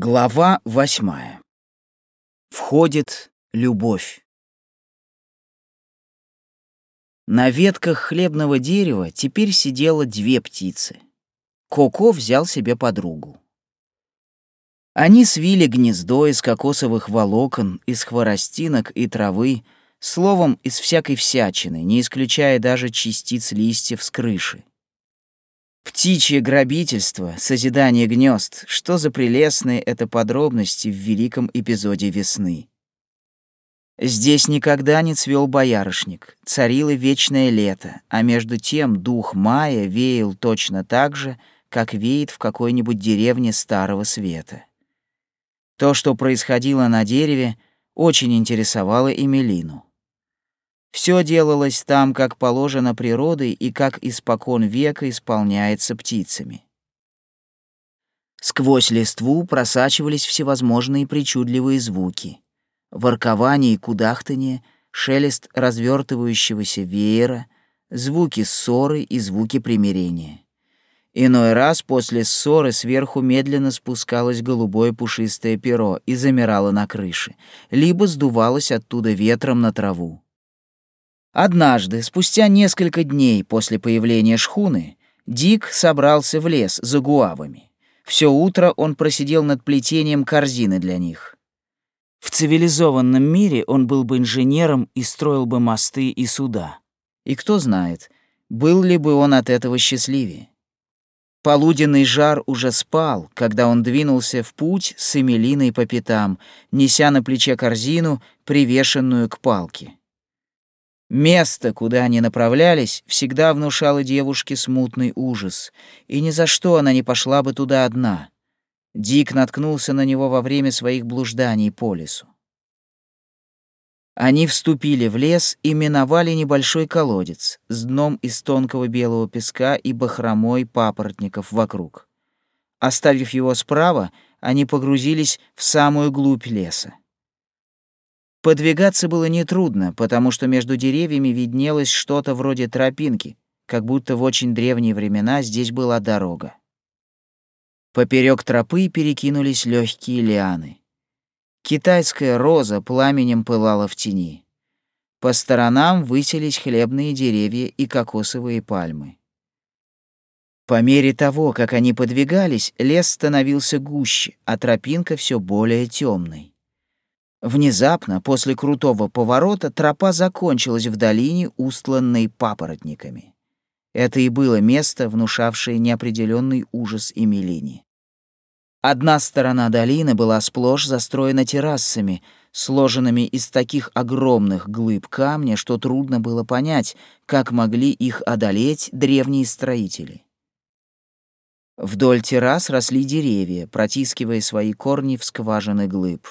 Глава восьмая. Входит любовь. На ветках хлебного дерева теперь сидело две птицы. Коко взял себе подругу. Они свили гнездо из кокосовых волокон, из хворостинок и травы, словом, из всякой всячины, не исключая даже частиц листьев с крыши. Птичье грабительство, созидание гнезд, что за прелестные это подробности в великом эпизоде весны. Здесь никогда не цвел боярышник, царило вечное лето, а между тем дух мая веял точно так же, как веет в какой-нибудь деревне Старого Света. То, что происходило на дереве, очень интересовало Эмилину. Все делалось там, как положено природой и как испокон века исполняется птицами. Сквозь листву просачивались всевозможные причудливые звуки. Воркование и кудахтанье, шелест развертывающегося веера, звуки ссоры и звуки примирения. Иной раз после ссоры сверху медленно спускалось голубое пушистое перо и замирало на крыше, либо сдувалось оттуда ветром на траву. Однажды, спустя несколько дней после появления шхуны, Дик собрался в лес за гуавами. Все утро он просидел над плетением корзины для них. В цивилизованном мире он был бы инженером и строил бы мосты и суда. И кто знает, был ли бы он от этого счастливее. Полуденный жар уже спал, когда он двинулся в путь с Эмилиной по пятам, неся на плече корзину, привешенную к палке. Место, куда они направлялись, всегда внушало девушке смутный ужас, и ни за что она не пошла бы туда одна. Дик наткнулся на него во время своих блужданий по лесу. Они вступили в лес и миновали небольшой колодец с дном из тонкого белого песка и бахромой папоротников вокруг. Оставив его справа, они погрузились в самую глубь леса. Подвигаться было нетрудно, потому что между деревьями виднелось что-то вроде тропинки, как будто в очень древние времена здесь была дорога. Поперек тропы перекинулись легкие лианы. Китайская роза пламенем пылала в тени. По сторонам высились хлебные деревья и кокосовые пальмы. По мере того, как они подвигались, лес становился гуще, а тропинка все более темной. Внезапно, после крутого поворота, тропа закончилась в долине, устланной папоротниками. Это и было место, внушавшее неопределенный ужас Эмилине. Одна сторона долины была сплошь застроена террасами, сложенными из таких огромных глыб камня, что трудно было понять, как могли их одолеть древние строители. Вдоль террас росли деревья, протискивая свои корни в скважины глыб.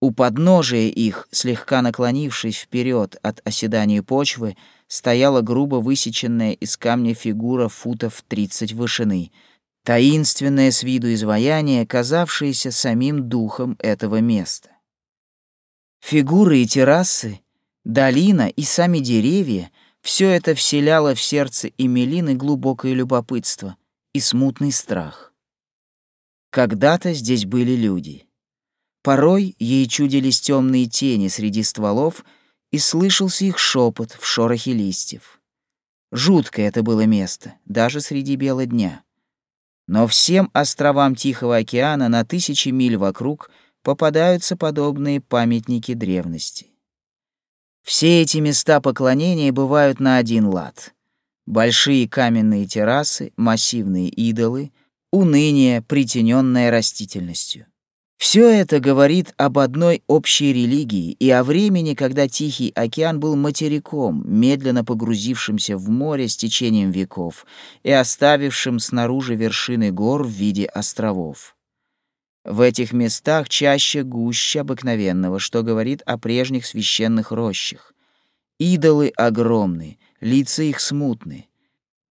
У подножия их, слегка наклонившись вперед от оседания почвы, стояла грубо высеченная из камня фигура футов 30 вышины, таинственное с виду изваяние, казавшееся самим духом этого места. Фигуры и террасы, долина и сами деревья — все это вселяло в сердце Эмилины глубокое любопытство и смутный страх. Когда-то здесь были люди — Порой ей чудились темные тени среди стволов, и слышался их шепот в шорохе листьев. Жуткое это было место, даже среди бела дня. Но всем островам Тихого океана на тысячи миль вокруг попадаются подобные памятники древности. Все эти места поклонения бывают на один лад. Большие каменные террасы, массивные идолы, уныние, притененное растительностью. Все это говорит об одной общей религии и о времени, когда Тихий океан был материком, медленно погрузившимся в море с течением веков и оставившим снаружи вершины гор в виде островов. В этих местах чаще гуще обыкновенного, что говорит о прежних священных рощах. Идолы огромны, лица их смутны.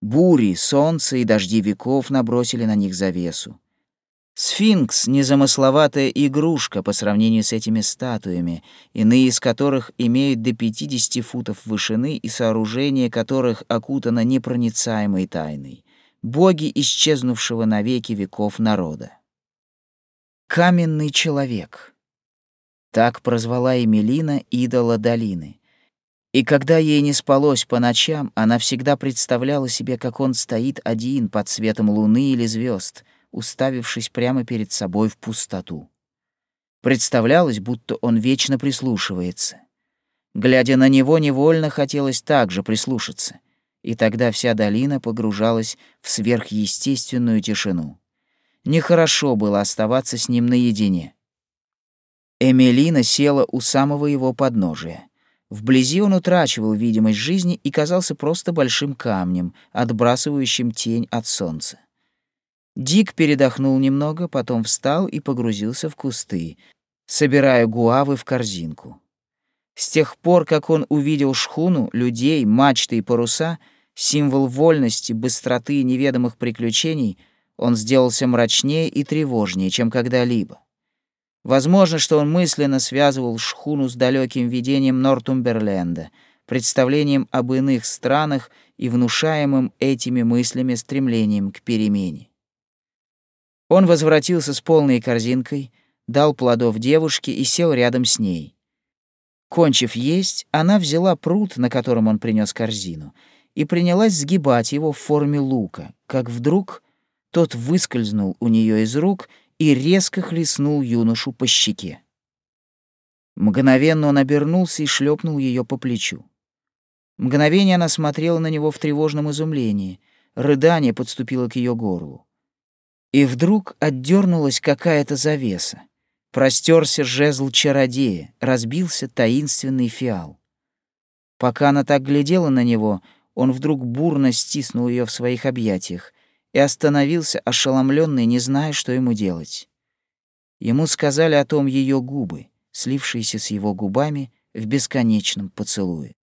Бури, солнце и дожди веков набросили на них завесу. Сфинкс — незамысловатая игрушка по сравнению с этими статуями, иные из которых имеют до 50 футов вышины и сооружение которых окутано непроницаемой тайной. Боги исчезнувшего навеки веков народа. Каменный человек. Так прозвала Эмилина идола долины. И когда ей не спалось по ночам, она всегда представляла себе, как он стоит один под светом луны или звезд, уставившись прямо перед собой в пустоту. Представлялось, будто он вечно прислушивается. Глядя на него, невольно хотелось также прислушаться, и тогда вся долина погружалась в сверхъестественную тишину. Нехорошо было оставаться с ним наедине. Эмилина села у самого его подножия. Вблизи он утрачивал видимость жизни и казался просто большим камнем, отбрасывающим тень от солнца. Дик передохнул немного, потом встал и погрузился в кусты, собирая гуавы в корзинку. С тех пор, как он увидел шхуну, людей, мачты и паруса, символ вольности, быстроты и неведомых приключений, он сделался мрачнее и тревожнее, чем когда-либо. Возможно, что он мысленно связывал шхуну с далеким видением Нортумберленда, представлением об иных странах и внушаемым этими мыслями стремлением к перемене. Он возвратился с полной корзинкой, дал плодов девушке и сел рядом с ней. Кончив есть, она взяла пруд, на котором он принес корзину, и принялась сгибать его в форме лука, как вдруг тот выскользнул у нее из рук — и резко хлестнул юношу по щеке. Мгновенно он обернулся и шлепнул ее по плечу. Мгновение она смотрела на него в тревожном изумлении. Рыдание подступило к ее горлу. И вдруг отдернулась какая-то завеса. Простерся жезл чародея, разбился таинственный фиал. Пока она так глядела на него, он вдруг бурно стиснул ее в своих объятиях, и остановился ошеломленный, не зная, что ему делать. Ему сказали о том ее губы, слившиеся с его губами в бесконечном поцелуе.